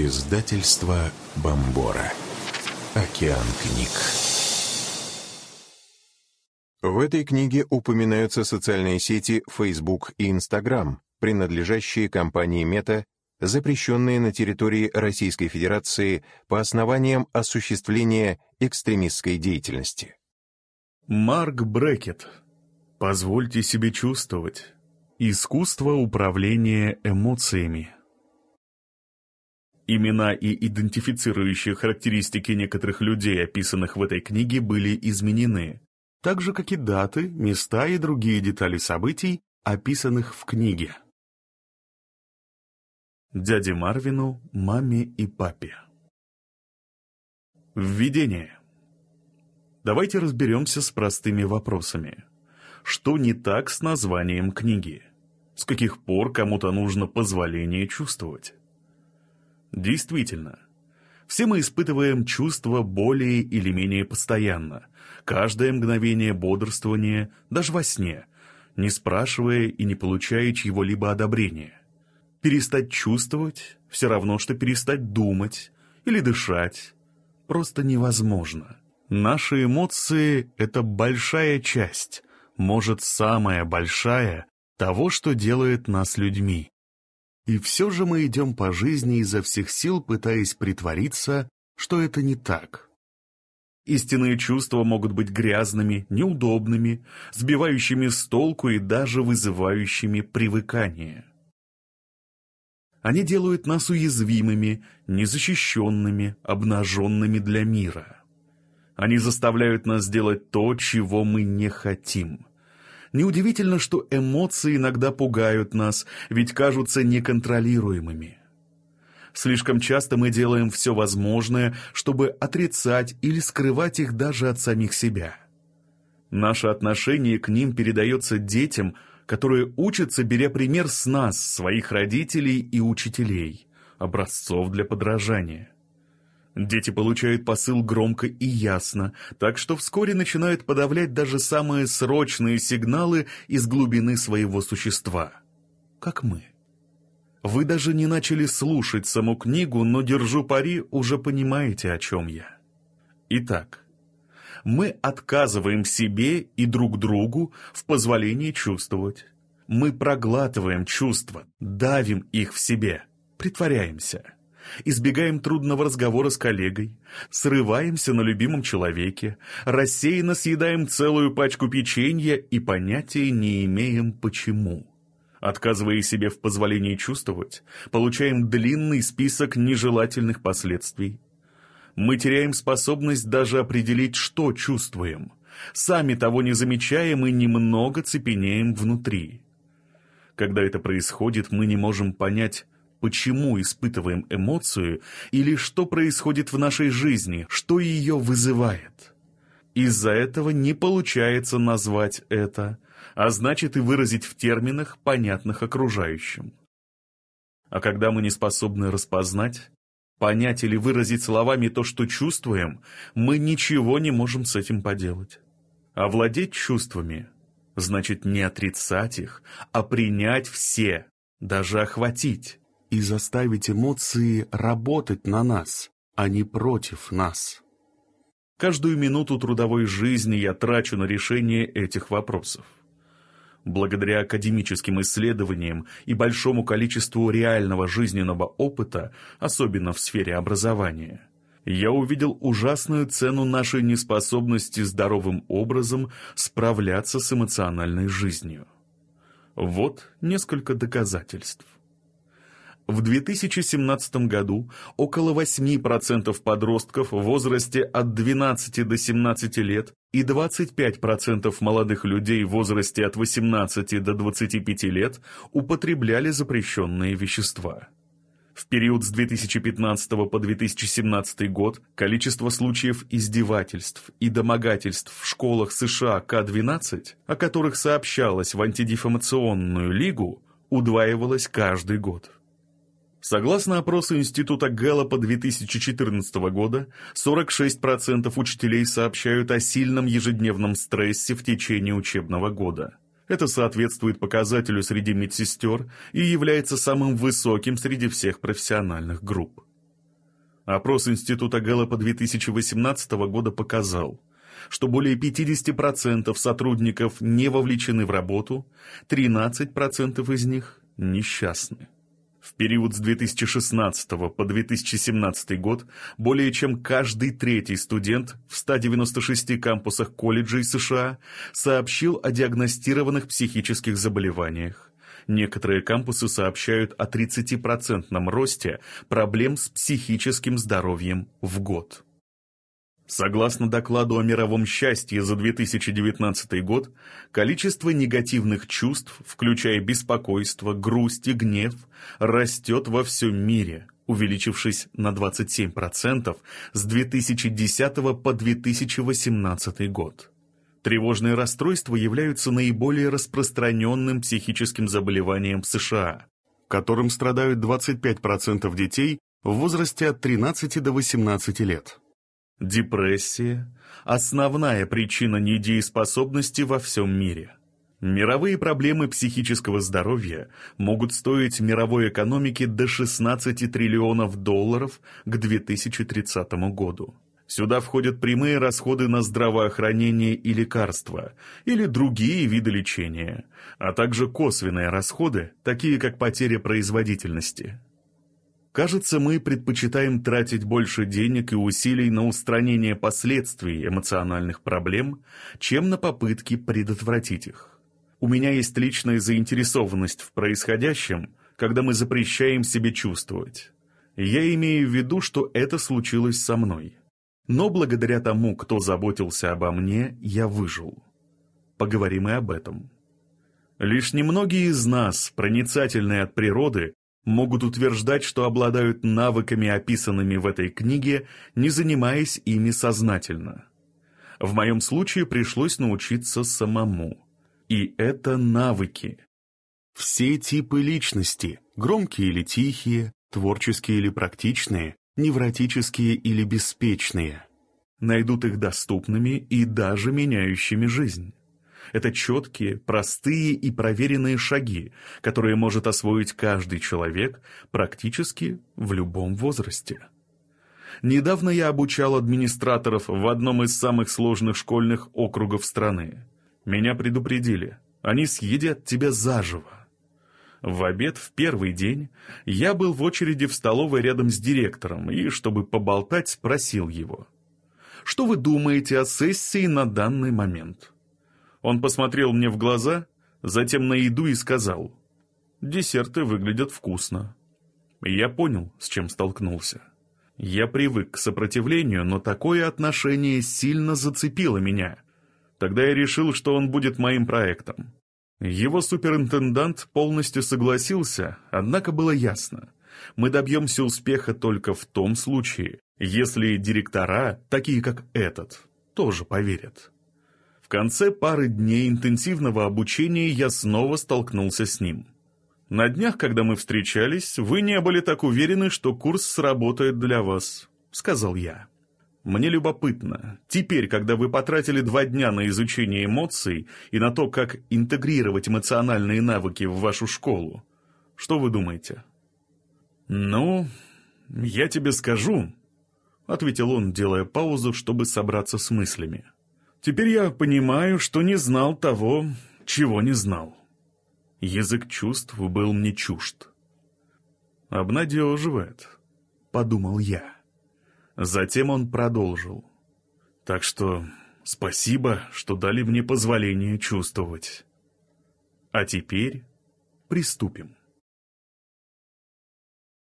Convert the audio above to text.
Издательство Бомбора. Океан книг. В этой книге упоминаются социальные сети Facebook и Instagram, принадлежащие компании Meta, запрещенные на территории Российской Федерации по основаниям осуществления экстремистской деятельности. Марк Брекет. Позвольте себе чувствовать. Искусство управления эмоциями. Имена и идентифицирующие характеристики некоторых людей, описанных в этой книге, были изменены, так же, как и даты, места и другие детали событий, описанных в книге. Дяде Марвину, маме и папе. Введение. Давайте разберемся с простыми вопросами. Что не так с названием книги? С каких пор кому-то нужно позволение чувствовать? Действительно, все мы испытываем чувства более или менее постоянно, каждое мгновение бодрствования, даже во сне, не спрашивая и не получая чьего-либо одобрения. Перестать чувствовать – все равно, что перестать думать или дышать. Просто невозможно. Наши эмоции – это большая часть, может, самая большая, того, что делает нас людьми. И все же мы идем по жизни изо всех сил, пытаясь притвориться, что это не так. Истинные чувства могут быть грязными, неудобными, сбивающими с толку и даже вызывающими привыкание. Они делают нас уязвимыми, незащищенными, обнаженными для мира. Они заставляют нас делать то, чего мы не хотим. Неудивительно, что эмоции иногда пугают нас, ведь кажутся неконтролируемыми. Слишком часто мы делаем все возможное, чтобы отрицать или скрывать их даже от самих себя. Наше отношение к ним передается детям, которые учатся, беря пример с нас, своих родителей и учителей, образцов для подражания. Дети получают посыл громко и ясно, так что вскоре начинают подавлять даже самые срочные сигналы из глубины своего существа. Как мы. Вы даже не начали слушать саму книгу, но, держу пари, уже понимаете, о чем я. Итак, мы отказываем себе и друг другу в позволении чувствовать. Мы проглатываем чувства, давим их в себе, притворяемся избегаем трудного разговора с коллегой, срываемся на любимом человеке, рассеянно съедаем целую пачку печенья и понятия не имеем почему. Отказывая себе в позволении чувствовать, получаем длинный список нежелательных последствий. Мы теряем способность даже определить, что чувствуем. Сами того не замечаем и немного цепенеем внутри. Когда это происходит, мы не можем понять, почему испытываем эмоцию или что происходит в нашей жизни, что ее вызывает. Из-за этого не получается назвать это, а значит и выразить в терминах, понятных окружающим. А когда мы не способны распознать, понять или выразить словами то, что чувствуем, мы ничего не можем с этим поделать. Овладеть чувствами значит не отрицать их, а принять все, даже охватить и заставить эмоции работать на нас, а не против нас. Каждую минуту трудовой жизни я трачу на решение этих вопросов. Благодаря академическим исследованиям и большому количеству реального жизненного опыта, особенно в сфере образования, я увидел ужасную цену нашей неспособности здоровым образом справляться с эмоциональной жизнью. Вот несколько доказательств. В 2017 году около 8% подростков в возрасте от 12 до 17 лет и 25% молодых людей в возрасте от 18 до 25 лет употребляли запрещенные вещества. В период с 2015 по 2017 год количество случаев издевательств и домогательств в школах США К-12, о которых сообщалось в антидефамационную лигу, удваивалось каждый год. Согласно опросу Института Гэллопа 2014 года, 46% учителей сообщают о сильном ежедневном стрессе в течение учебного года. Это соответствует показателю среди медсестер и является самым высоким среди всех профессиональных групп. Опрос Института Гэллопа 2018 года показал, что более 50% сотрудников не вовлечены в работу, 13% из них несчастны. В период с 2016 по 2017 год более чем каждый третий студент в 196 кампусах колледжей США сообщил о диагностированных психических заболеваниях. Некоторые кампусы сообщают о 30% росте проблем с психическим здоровьем в год. Согласно докладу о мировом счастье за 2019 год, количество негативных чувств, включая беспокойство, грусть и гнев, растет во всем мире, увеличившись на 27% с 2010 по 2018 год. Тревожные расстройства являются наиболее распространенным психическим заболеванием в США, которым страдают 25% детей в возрасте от 13 до 18 лет. Депрессия – основная причина недееспособности во всем мире. Мировые проблемы психического здоровья могут стоить мировой экономике до 16 триллионов долларов к 2030 году. Сюда входят прямые расходы на здравоохранение и лекарства, или другие виды лечения, а также косвенные расходы, такие как потеря производительности. Кажется, мы предпочитаем тратить больше денег и усилий на устранение последствий эмоциональных проблем, чем на попытки предотвратить их. У меня есть личная заинтересованность в происходящем, когда мы запрещаем себе чувствовать. Я имею в виду, что это случилось со мной. Но благодаря тому, кто заботился обо мне, я выжил. Поговорим и об этом. Лишь немногие из нас, проницательные от природы, могут утверждать, что обладают навыками, описанными в этой книге, не занимаясь ими сознательно. В моем случае пришлось научиться самому. И это навыки. Все типы личности, громкие или тихие, творческие или практичные, невротические или беспечные, найдут их доступными и даже меняющими жизнь. Это четкие, простые и проверенные шаги, которые может освоить каждый человек практически в любом возрасте. Недавно я обучал администраторов в одном из самых сложных школьных округов страны. Меня предупредили, они съедят тебя заживо. В обед в первый день я был в очереди в столовой рядом с директором и, чтобы поболтать, спросил его. «Что вы думаете о сессии на данный момент?» Он посмотрел мне в глаза, затем на еду и сказал, «Десерты выглядят вкусно». Я понял, с чем столкнулся. Я привык к сопротивлению, но такое отношение сильно зацепило меня. Тогда я решил, что он будет моим проектом. Его суперинтендант полностью согласился, однако было ясно. Мы добьемся успеха только в том случае, если директора, такие как этот, тоже поверят. В конце пары дней интенсивного обучения я снова столкнулся с ним. На днях, когда мы встречались, вы не были так уверены, что курс сработает для вас, сказал я. Мне любопытно, теперь, когда вы потратили два дня на изучение эмоций и на то, как интегрировать эмоциональные навыки в вашу школу, что вы думаете? Ну, я тебе скажу, ответил он, делая паузу, чтобы собраться с мыслями. Теперь я понимаю, что не знал того, чего не знал. Язык чувств был мне чужд. «Обнадеживает», — подумал я. Затем он продолжил. «Так что спасибо, что дали мне позволение чувствовать. А теперь приступим».